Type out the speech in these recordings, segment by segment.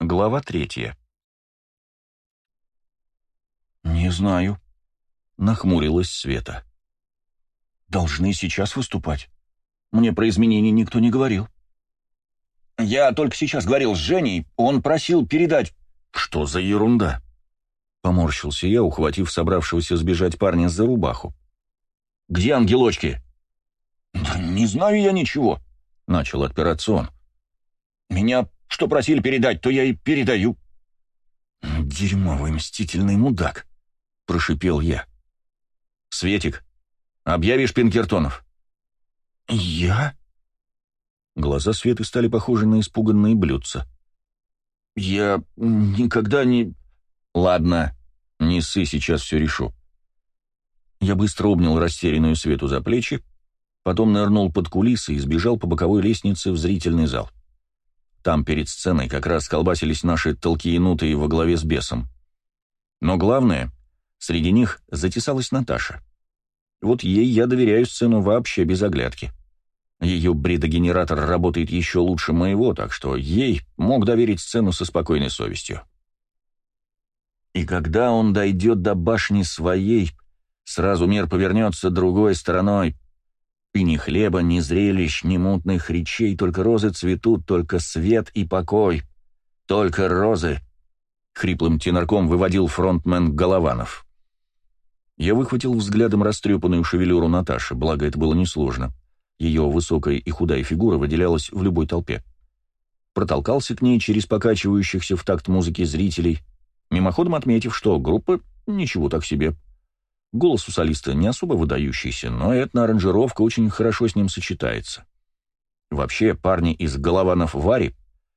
Глава третья. «Не знаю», — нахмурилась Света. «Должны сейчас выступать. Мне про изменения никто не говорил». «Я только сейчас говорил с Женей, он просил передать...» «Что за ерунда?» Поморщился я, ухватив собравшегося сбежать парня за рубаху. «Где ангелочки?» «Да не знаю я ничего», — начал отпираться он. «Меня что просили передать, то я и передаю». «Дерьмовый мстительный мудак», — прошипел я. «Светик, объявишь Пинкертонов?» «Я?» Глаза Светы стали похожи на испуганные блюдца. «Я никогда не...» «Ладно, не ссы, сейчас все решу». Я быстро обнял растерянную Свету за плечи, потом нырнул под кулисы и сбежал по боковой лестнице в зрительный зал. Там перед сценой как раз колбасились наши толкиенутые во главе с бесом. Но главное, среди них затесалась Наташа. Вот ей я доверяю сцену вообще без оглядки. Ее бредогенератор работает еще лучше моего, так что ей мог доверить сцену со спокойной совестью. И когда он дойдет до башни своей, сразу мир повернется другой стороной, и ни хлеба, ни зрелищ, ни мутных речей, только розы цветут, только свет и покой. Только розы. Хриплым тенорком выводил фронтмен Голованов. Я выхватил взглядом растрепанную шевелюру Наташи, благо это было несложно. Ее высокая и худая фигура выделялась в любой толпе. Протолкался к ней через покачивающихся в такт музыки зрителей, мимоходом отметив, что группа ничего так себе — Голос у солиста не особо выдающийся, но этно-аранжировка очень хорошо с ним сочетается. Вообще, парни из «Голованов Вари»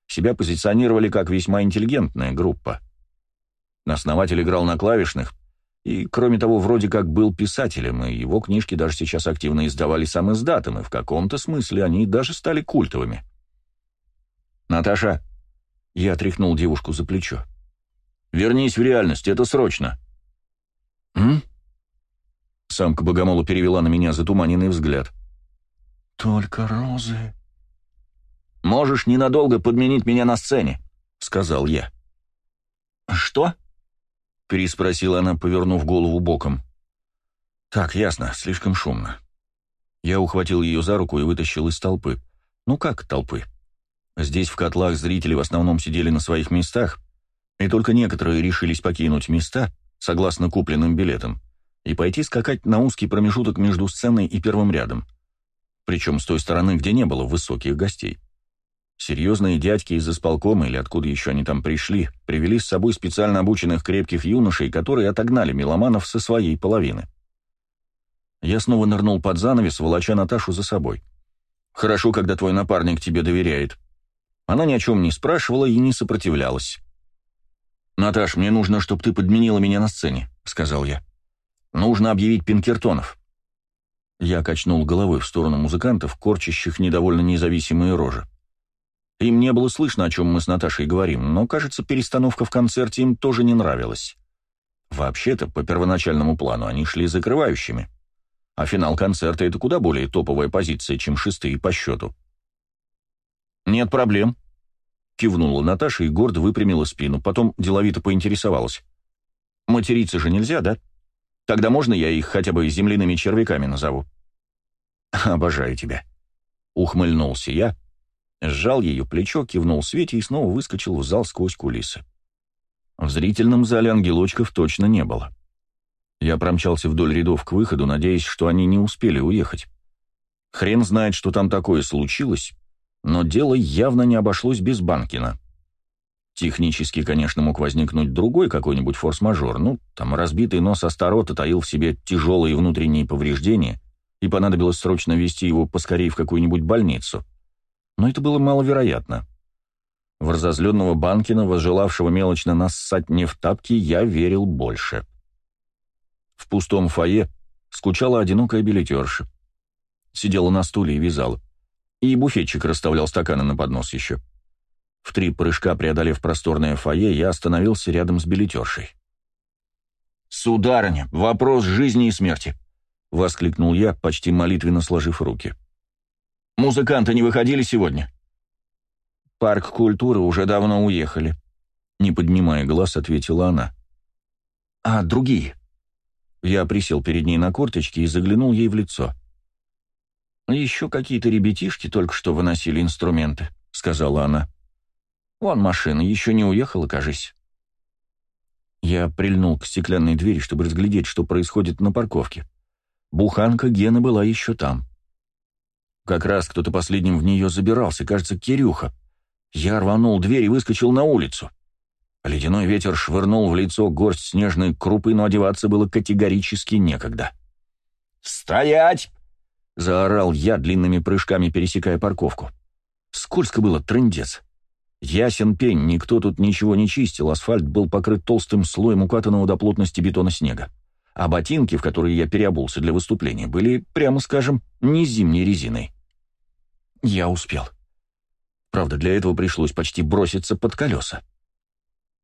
себя позиционировали как весьма интеллигентная группа. Основатель играл на клавишных, и, кроме того, вроде как был писателем, и его книжки даже сейчас активно издавали сам издатом, и в каком-то смысле они даже стали культовыми. «Наташа!» — я отряхнул девушку за плечо. «Вернись в реальность, это срочно!» «М?» Самка богомола перевела на меня затуманенный взгляд. «Только розы...» «Можешь ненадолго подменить меня на сцене», — сказал я. «Что?» — переспросила она, повернув голову боком. «Так, ясно, слишком шумно». Я ухватил ее за руку и вытащил из толпы. Ну как толпы? Здесь в котлах зрители в основном сидели на своих местах, и только некоторые решились покинуть места, согласно купленным билетам и пойти скакать на узкий промежуток между сценой и первым рядом. Причем с той стороны, где не было высоких гостей. Серьезные дядьки из исполкома или откуда еще они там пришли, привели с собой специально обученных крепких юношей, которые отогнали меломанов со своей половины. Я снова нырнул под занавес, волоча Наташу за собой. «Хорошо, когда твой напарник тебе доверяет». Она ни о чем не спрашивала и не сопротивлялась. «Наташ, мне нужно, чтобы ты подменила меня на сцене», — сказал я. Нужно объявить Пинкертонов». Я качнул головой в сторону музыкантов, корчащих недовольно независимые рожи. Им не было слышно, о чем мы с Наташей говорим, но, кажется, перестановка в концерте им тоже не нравилась. Вообще-то, по первоначальному плану, они шли закрывающими. А финал концерта — это куда более топовая позиция, чем шестые по счету. «Нет проблем», — кивнула Наташа и гордо выпрямила спину, потом деловито поинтересовалась. «Материться же нельзя, да?» Тогда можно я их хотя бы земляными червяками назову?» «Обожаю тебя», — ухмыльнулся я, сжал ее плечо, кивнул Свете и снова выскочил в зал сквозь кулисы. В зрительном зале ангелочков точно не было. Я промчался вдоль рядов к выходу, надеясь, что они не успели уехать. Хрен знает, что там такое случилось, но дело явно не обошлось без Банкина. Технически, конечно, мог возникнуть другой какой-нибудь форс-мажор, ну, там разбитый нос Астарота таил в себе тяжелые внутренние повреждения, и понадобилось срочно везти его поскорее в какую-нибудь больницу. Но это было маловероятно. В разозленного Банкина, возжелавшего мелочно нассать не в тапки, я верил больше. В пустом фойе скучала одинокая билетерша. Сидела на стуле и вязала. И буфетчик расставлял стаканы на поднос еще. — в три прыжка преодолев просторное фойе, я остановился рядом с билетершей. «Сударыня, вопрос жизни и смерти!» — воскликнул я, почти молитвенно сложив руки. «Музыканты не выходили сегодня?» «Парк культуры уже давно уехали», Не поднимая глаз, ответила она. «А другие?» Я присел перед ней на корточки и заглянул ей в лицо. «Еще какие-то ребятишки только что выносили инструменты», — сказала она. «Вон машина, еще не уехала, кажись». Я прильнул к стеклянной двери, чтобы разглядеть, что происходит на парковке. Буханка Гена была еще там. Как раз кто-то последним в нее забирался, кажется, Кирюха. Я рванул дверь и выскочил на улицу. Ледяной ветер швырнул в лицо горсть снежной крупы, но одеваться было категорически некогда. «Стоять!» — заорал я, длинными прыжками пересекая парковку. Скользко было, трындец. Ясен пень, никто тут ничего не чистил, асфальт был покрыт толстым слоем укатанного до плотности бетона снега. А ботинки, в которые я переобулся для выступления, были, прямо скажем, не зимней резиной. Я успел. Правда, для этого пришлось почти броситься под колеса.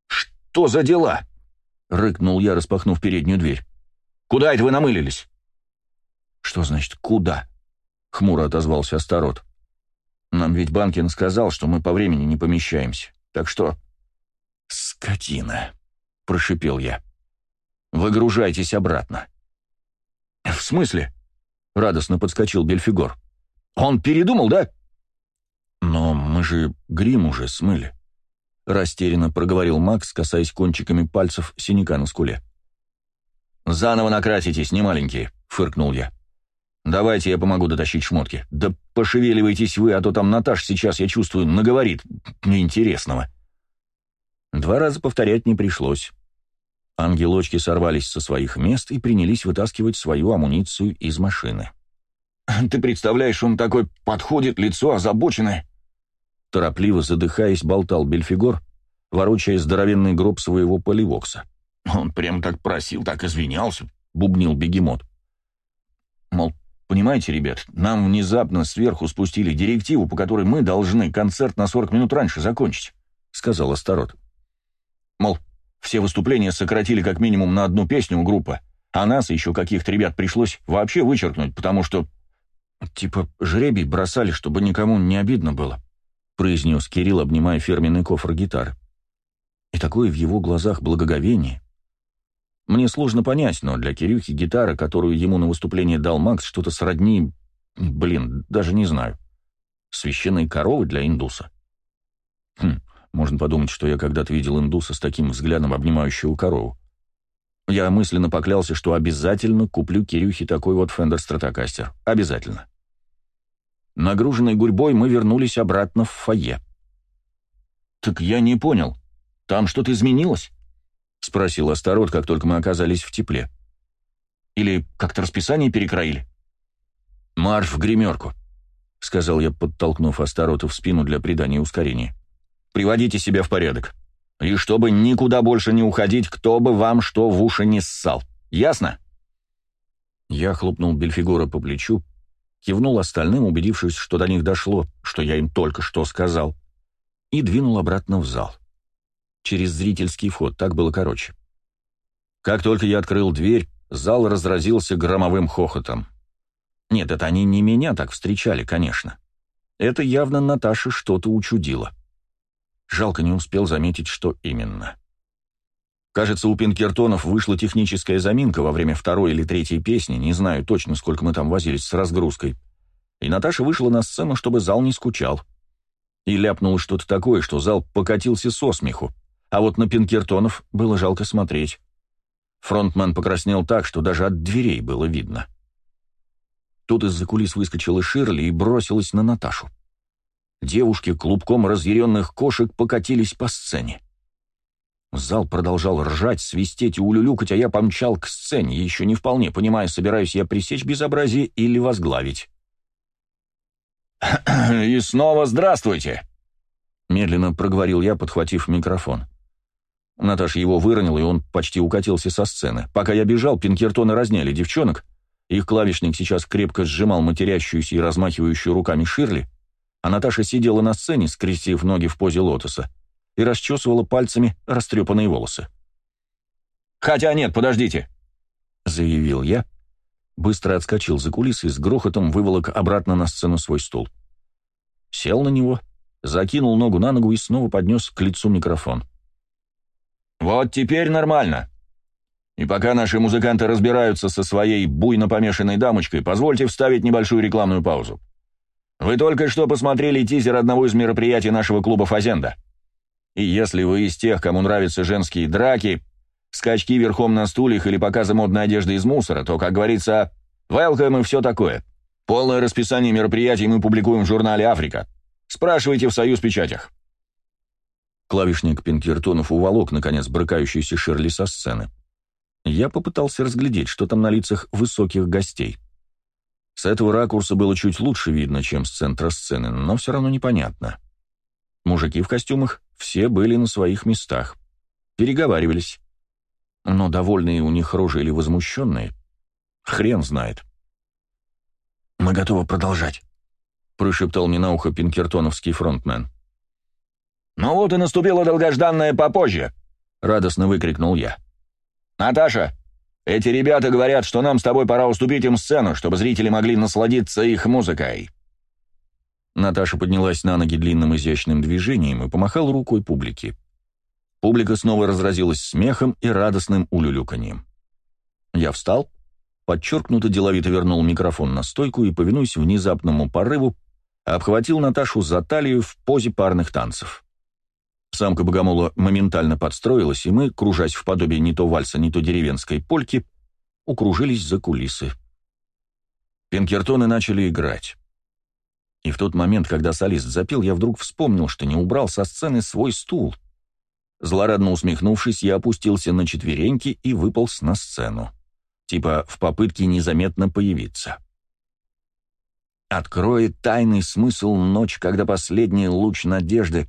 «Что за дела?» — рыкнул я, распахнув переднюю дверь. «Куда это вы намылились?» «Что значит «куда»?» — хмуро отозвался Астарот. «Нам ведь Банкин сказал, что мы по времени не помещаемся. Так что...» «Скотина!» — прошипел я. «Выгружайтесь обратно». «В смысле?» — радостно подскочил Бельфигор. «Он передумал, да?» «Но мы же грим уже смыли», Растерянно проговорил Макс, касаясь кончиками пальцев синяка на скуле. «Заново накраситесь, не маленькие», — фыркнул я. «Давайте я помогу дотащить шмотки. Да пошевеливайтесь вы, а то там Наташ сейчас, я чувствую, наговорит неинтересного». Два раза повторять не пришлось. Ангелочки сорвались со своих мест и принялись вытаскивать свою амуницию из машины. «Ты представляешь, он такой подходит, лицо озабоченное. Торопливо задыхаясь, болтал Бельфигор, ворочая здоровенный гроб своего поливокса. «Он прям так просил, так извинялся», — бубнил бегемот. Понимаете, ребят, нам внезапно сверху спустили директиву, по которой мы должны концерт на 40 минут раньше закончить, — сказал Астарот. Мол, все выступления сократили как минимум на одну песню у группы, а нас еще каких-то ребят пришлось вообще вычеркнуть, потому что... Типа жребий бросали, чтобы никому не обидно было произнес Кирилл, обнимая фирменный кофр гитары. И такое в его глазах благоговение. Мне сложно понять, но для Кирюхи гитара, которую ему на выступление дал Макс, что-то сродни... Блин, даже не знаю. Священной коровы для индуса. Хм, можно подумать, что я когда-то видел индуса с таким взглядом, обнимающего корову. Я мысленно поклялся, что обязательно куплю Кирюхе такой вот Fender Stratocaster. Обязательно. Нагруженной гурьбой мы вернулись обратно в фойе. «Так я не понял. Там что-то изменилось?» — спросил Астарот, как только мы оказались в тепле. «Или как-то расписание перекроили?» «Марш в гримерку», — сказал я, подтолкнув Астарота в спину для придания ускорения. «Приводите себя в порядок. И чтобы никуда больше не уходить, кто бы вам что в уши не ссал. Ясно?» Я хлопнул Бельфигора по плечу, кивнул остальным, убедившись, что до них дошло, что я им только что сказал, и двинул обратно в зал. Через зрительский вход, так было короче. Как только я открыл дверь, зал разразился громовым хохотом. Нет, это они не меня так встречали, конечно. Это явно Наташа что-то учудила. Жалко не успел заметить, что именно. Кажется, у Пинкертонов вышла техническая заминка во время второй или третьей песни, не знаю точно, сколько мы там возились с разгрузкой. И Наташа вышла на сцену, чтобы зал не скучал. И ляпнула что-то такое, что зал покатился со смеху. А вот на Пинкертонов было жалко смотреть. Фронтмен покраснел так, что даже от дверей было видно. Тут из-за кулис выскочила Ширли и бросилась на Наташу. Девушки клубком разъяренных кошек покатились по сцене. Зал продолжал ржать, свистеть и улюлюкать, а я помчал к сцене, еще не вполне понимая, собираюсь я пресечь безобразие или возглавить. «И снова здравствуйте!» Медленно проговорил я, подхватив микрофон. Наташа его выронила, и он почти укатился со сцены. Пока я бежал, пинкертоны разняли девчонок. Их клавишник сейчас крепко сжимал матерящуюся и размахивающую руками Ширли, а Наташа сидела на сцене, скрестив ноги в позе лотоса и расчесывала пальцами растрепанные волосы. «Хотя нет, подождите», — заявил я. Быстро отскочил за кулисы и с грохотом выволок обратно на сцену свой стул. Сел на него, закинул ногу на ногу и снова поднес к лицу микрофон. Вот теперь нормально. И пока наши музыканты разбираются со своей буйно помешанной дамочкой, позвольте вставить небольшую рекламную паузу. Вы только что посмотрели тизер одного из мероприятий нашего клуба «Фазенда». И если вы из тех, кому нравятся женские драки, скачки верхом на стульях или показы модной одежды из мусора, то, как говорится, welcome и все такое. Полное расписание мероприятий мы публикуем в журнале «Африка». Спрашивайте в «Союз Печатях». Клавишник Пинкертонов уволок, наконец, брыкающийся Ширли со сцены. Я попытался разглядеть, что там на лицах высоких гостей. С этого ракурса было чуть лучше видно, чем с центра сцены, но все равно непонятно. Мужики в костюмах все были на своих местах. Переговаривались. Но довольные у них рожи или возмущенные, хрен знает. «Мы готовы продолжать», — прошептал мне на ухо пинкертоновский фронтмен. «Ну вот и наступило долгожданное попозже», — радостно выкрикнул я. «Наташа, эти ребята говорят, что нам с тобой пора уступить им сцену, чтобы зрители могли насладиться их музыкой». Наташа поднялась на ноги длинным изящным движением и помахала рукой публике. Публика снова разразилась смехом и радостным улюлюканьем. Я встал, подчеркнуто деловито вернул микрофон на стойку и, повинуясь внезапному порыву, обхватил Наташу за талию в позе парных танцев. Самка богомола моментально подстроилась, и мы, кружась в подобие не то вальса, не то деревенской польки, укружились за кулисы. Пинкертоны начали играть. И в тот момент, когда солист запел, я вдруг вспомнил, что не убрал со сцены свой стул. Злорадно усмехнувшись, я опустился на четвереньки и выполз на сцену. Типа в попытке незаметно появиться. Откроет тайный смысл ночь, когда последний луч надежды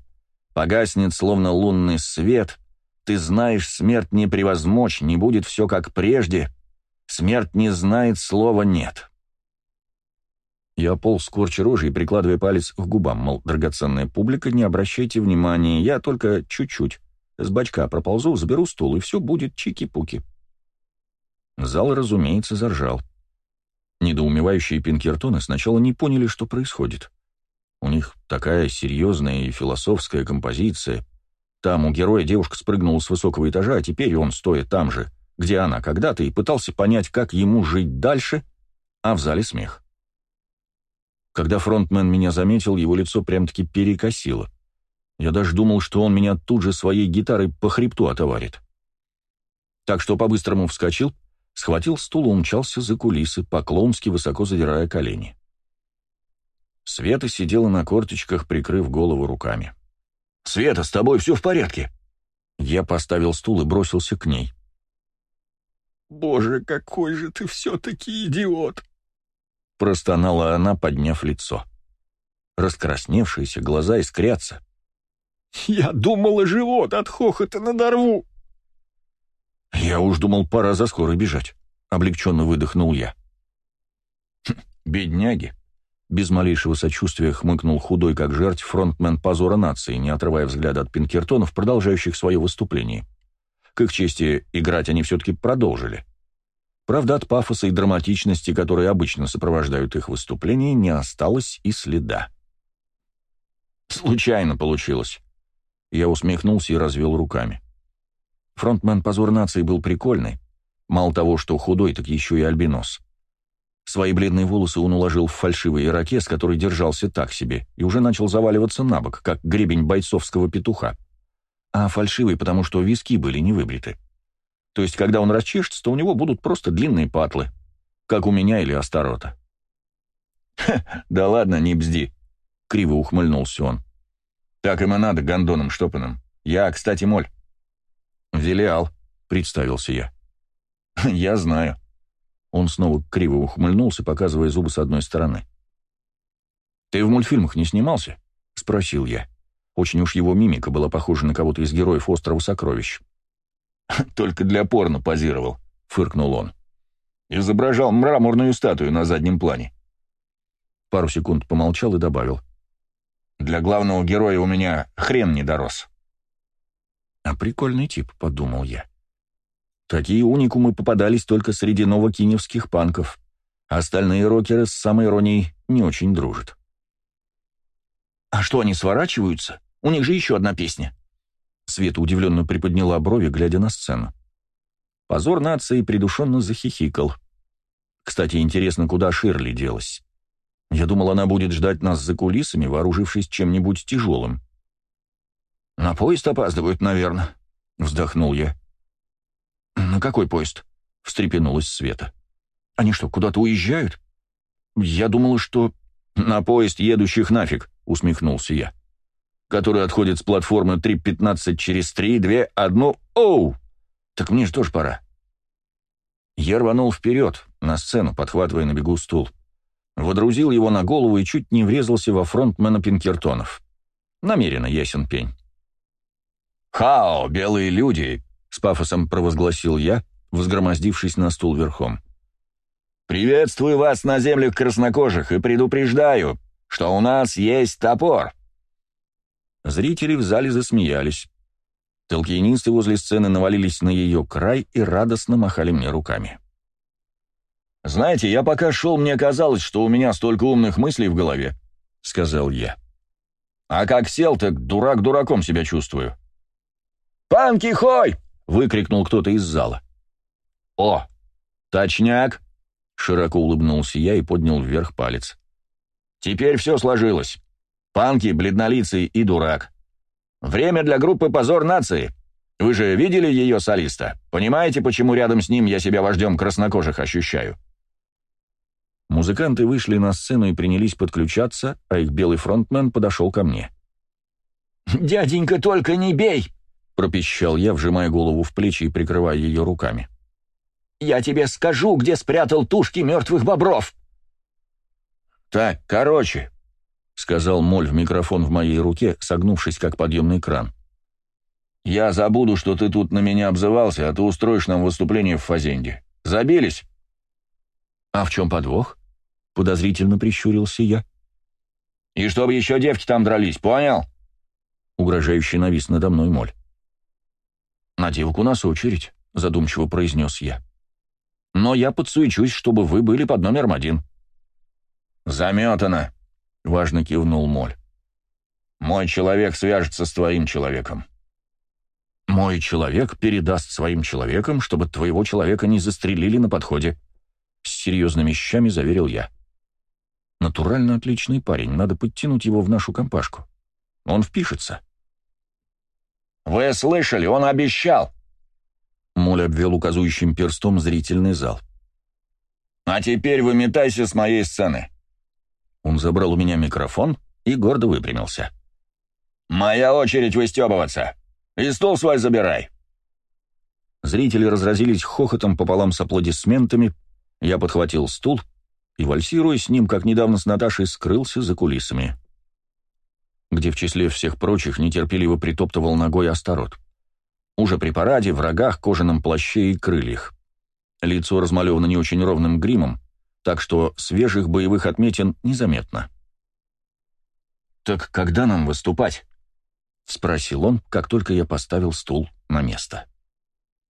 Погаснет, словно лунный свет. Ты знаешь, смерть не превозмочь, не будет все как прежде. Смерть не знает слова «нет». Я полз корча рожи и прикладывая палец к губам, мол, драгоценная публика, не обращайте внимания, я только чуть-чуть. С бачка проползу, заберу стул, и все будет чики-пуки. Зал, разумеется, заржал. Недоумевающие пинкертоны сначала не поняли, что происходит. У них такая серьезная и философская композиция. Там у героя девушка спрыгнула с высокого этажа, а теперь он, стоя там же, где она когда-то, и пытался понять, как ему жить дальше, а в зале смех. Когда фронтмен меня заметил, его лицо прям-таки перекосило. Я даже думал, что он меня тут же своей гитарой по хребту отоварит. Так что по-быстрому вскочил, схватил стул и умчался за кулисы, по-клоунски высоко задирая колени. Света сидела на корточках, прикрыв голову руками. «Света, с тобой все в порядке?» Я поставил стул и бросился к ней. «Боже, какой же ты все-таки идиот!» Простонала она, подняв лицо. Раскрасневшиеся глаза искрятся. «Я думала, живот от хохота надорву!» «Я уж думал, пора за скорой бежать», — облегченно выдохнул я. «Хм, «Бедняги», без малейшего сочувствия хмыкнул худой, как жертв, фронтмен позора нации, не отрывая взгляда от пинкертонов, продолжающих свое выступление. К их чести, играть они все-таки продолжили. Правда, от пафоса и драматичности, которые обычно сопровождают их выступление, не осталось и следа. «Случайно получилось». Я усмехнулся и развел руками. Фронтмен позор нации был прикольный. Мало того, что худой, так еще и альбинос. Свои бледные волосы он уложил в фальшивый ирокез, который держался так себе, и уже начал заваливаться на бок, как гребень бойцовского петуха. А фальшивый, потому что виски были не выбриты. То есть, когда он расчешется, то у него будут просто длинные патлы, как у меня или Астарота. да ладно, не бзди», — криво ухмыльнулся он. «Так им и надо, гондоном штопанным. Я, кстати, моль». «Велиал», — представился я. «Я знаю», он снова криво ухмыльнулся, показывая зубы с одной стороны. «Ты в мультфильмах не снимался?» — спросил я. Очень уж его мимика была похожа на кого-то из героев «Острова сокровищ». «Только для порно позировал», — фыркнул он. «Изображал мраморную статую на заднем плане». Пару секунд помолчал и добавил. «Для главного героя у меня хрен не дорос». «А прикольный тип», — подумал я. Такие уникумы попадались только среди новокиневских панков. Остальные рокеры с самой иронией не очень дружат. «А что, они сворачиваются? У них же еще одна песня». Света удивленно приподняла брови, глядя на сцену. Позор нации придушенно захихикал. Кстати, интересно, куда Ширли делась. Я думал, она будет ждать нас за кулисами, вооружившись чем-нибудь тяжелым. «На поезд опаздывают, наверное», — вздохнул я. «На какой поезд?» — встрепенулась Света. «Они что, куда-то уезжают?» «Я думала, что...» «На поезд едущих нафиг», — усмехнулся я. «Который отходит с платформы 3.15 через 3, 2, 1... Оу! Так мне же тоже пора». Я рванул вперед, на сцену, подхватывая на бегу стул. Водрузил его на голову и чуть не врезался во фронтмена Пинкертонов. Намеренно ясен пень. «Хао, белые люди!» — с пафосом провозгласил я, взгромоздившись на стул верхом. «Приветствую вас на землях краснокожих и предупреждаю, что у нас есть топор!» Зрители в зале засмеялись. Толкиенисты возле сцены навалились на ее край и радостно махали мне руками. «Знаете, я пока шел, мне казалось, что у меня столько умных мыслей в голове», — сказал я. «А как сел, так дурак дураком себя чувствую». «Панки хой!» — выкрикнул кто-то из зала. «О, точняк!» — широко улыбнулся я и поднял вверх палец. «Теперь все сложилось. Панки, бледнолицый и дурак. Время для группы «Позор нации». Вы же видели ее солиста? Понимаете, почему рядом с ним я себя вождем краснокожих ощущаю?» Музыканты вышли на сцену и принялись подключаться, а их белый фронтмен подошел ко мне. «Дяденька, только не бей!» — пропищал я, вжимая голову в плечи и прикрывая ее руками. «Я тебе скажу, где спрятал тушки мертвых бобров!» «Так, короче», — сказал Моль в микрофон в моей руке, согнувшись как подъемный кран. «Я забуду, что ты тут на меня обзывался, а ты устроишь нам выступление в Фазенде. Забились?» «А в чем подвох?» — подозрительно прищурился я. «И чтобы еще девки там дрались, понял?» Угрожающе навис надо мной Моль. «На девок у нас очередь», — задумчиво произнес я. «Но я подсуечусь, чтобы вы были под номером один». «Заметано», — важно кивнул Моль. «Мой человек свяжется с твоим человеком». «Мой человек передаст своим человекам, чтобы твоего человека не застрелили на подходе», — с серьезными щами заверил я. «Натурально отличный парень, надо подтянуть его в нашу компашку. Он впишется». «Вы слышали, он обещал!» Моль обвел указующим перстом зрительный зал. «А теперь выметайся с моей сцены. Он забрал у меня микрофон и гордо выпрямился. «Моя очередь выстебываться! И стул свой забирай!» Зрители разразились хохотом пополам с аплодисментами, я подхватил стул и, вальсируя с ним, как недавно с Наташей, скрылся за кулисами. Где в числе всех прочих нетерпеливо притоптывал ногой Астарот. Уже при параде, в рогах, кожаном плаще и крыльях. Лицо размалевано не очень ровным гримом, так что свежих боевых отметин незаметно. «Так когда нам выступать?» — спросил он, как только я поставил стул на место.